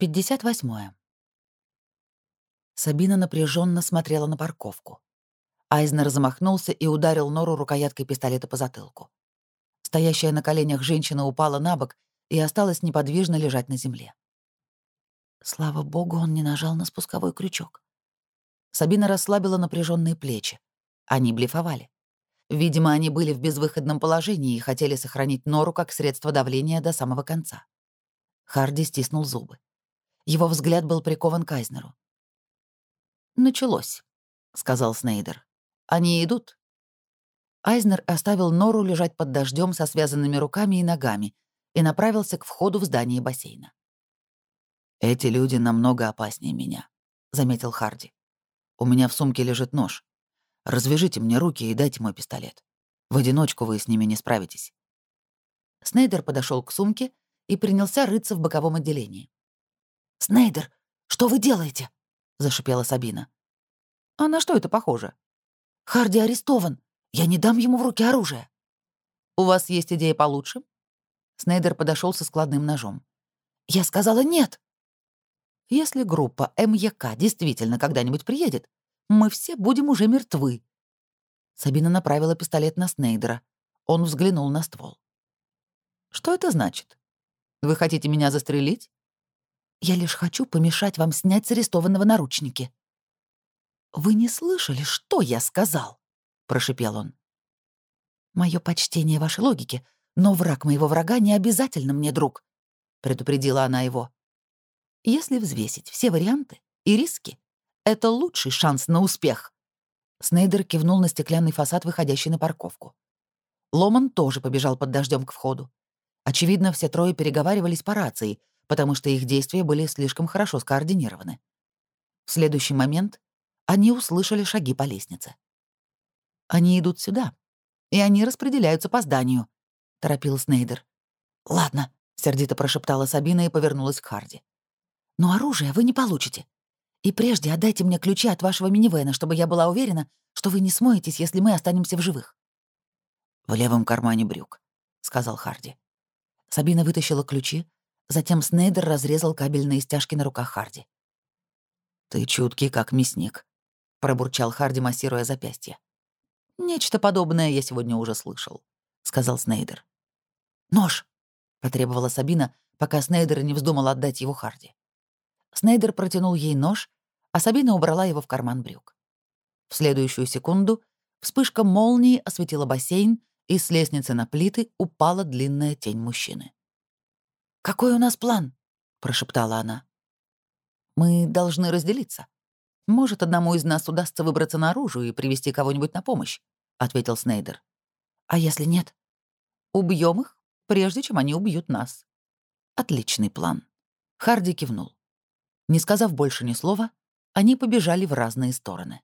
58. Сабина напряженно смотрела на парковку. Айзнер замахнулся и ударил Нору рукояткой пистолета по затылку. Стоящая на коленях женщина упала на бок и осталась неподвижно лежать на земле. Слава богу, он не нажал на спусковой крючок. Сабина расслабила напряженные плечи. Они блефовали. Видимо, они были в безвыходном положении и хотели сохранить Нору как средство давления до самого конца. Харди стиснул зубы. Его взгляд был прикован к Айзнеру. «Началось», — сказал Снейдер. «Они идут?» Айзнер оставил Нору лежать под дождем со связанными руками и ногами и направился к входу в здание бассейна. «Эти люди намного опаснее меня», — заметил Харди. «У меня в сумке лежит нож. Развяжите мне руки и дайте мой пистолет. В одиночку вы с ними не справитесь». Снейдер подошел к сумке и принялся рыться в боковом отделении. «Снейдер, что вы делаете?» — зашипела Сабина. «А на что это похоже?» «Харди арестован. Я не дам ему в руки оружие». «У вас есть идея получше?» Снейдер подошел со складным ножом. «Я сказала нет». «Если группа МЕК действительно когда-нибудь приедет, мы все будем уже мертвы». Сабина направила пистолет на Снейдера. Он взглянул на ствол. «Что это значит? Вы хотите меня застрелить?» Я лишь хочу помешать вам снять с арестованного наручники». «Вы не слышали, что я сказал?» — прошипел он. Мое почтение вашей логике, но враг моего врага не обязательно мне друг», — предупредила она его. «Если взвесить все варианты и риски, это лучший шанс на успех». Снейдер кивнул на стеклянный фасад, выходящий на парковку. Ломан тоже побежал под дождем к входу. Очевидно, все трое переговаривались по рации, потому что их действия были слишком хорошо скоординированы. В следующий момент они услышали шаги по лестнице. «Они идут сюда, и они распределяются по зданию», — торопил Снейдер. «Ладно», — сердито прошептала Сабина и повернулась к Харди. «Но оружие вы не получите. И прежде отдайте мне ключи от вашего минивэна, чтобы я была уверена, что вы не смоетесь, если мы останемся в живых». «В левом кармане брюк», — сказал Харди. Сабина вытащила ключи, Затем Снейдер разрезал кабельные стяжки на руках Харди. «Ты чуткий, как мясник», — пробурчал Харди, массируя запястье. «Нечто подобное я сегодня уже слышал», — сказал Снейдер. «Нож!» — потребовала Сабина, пока Снейдер не вздумал отдать его Харди. Снейдер протянул ей нож, а Сабина убрала его в карман брюк. В следующую секунду вспышка молнии осветила бассейн, и с лестницы на плиты упала длинная тень мужчины. «Какой у нас план?» — прошептала она. «Мы должны разделиться. Может, одному из нас удастся выбраться наружу и привести кого-нибудь на помощь», — ответил Снейдер. «А если нет?» «Убьем их, прежде чем они убьют нас». «Отличный план». Харди кивнул. Не сказав больше ни слова, они побежали в разные стороны.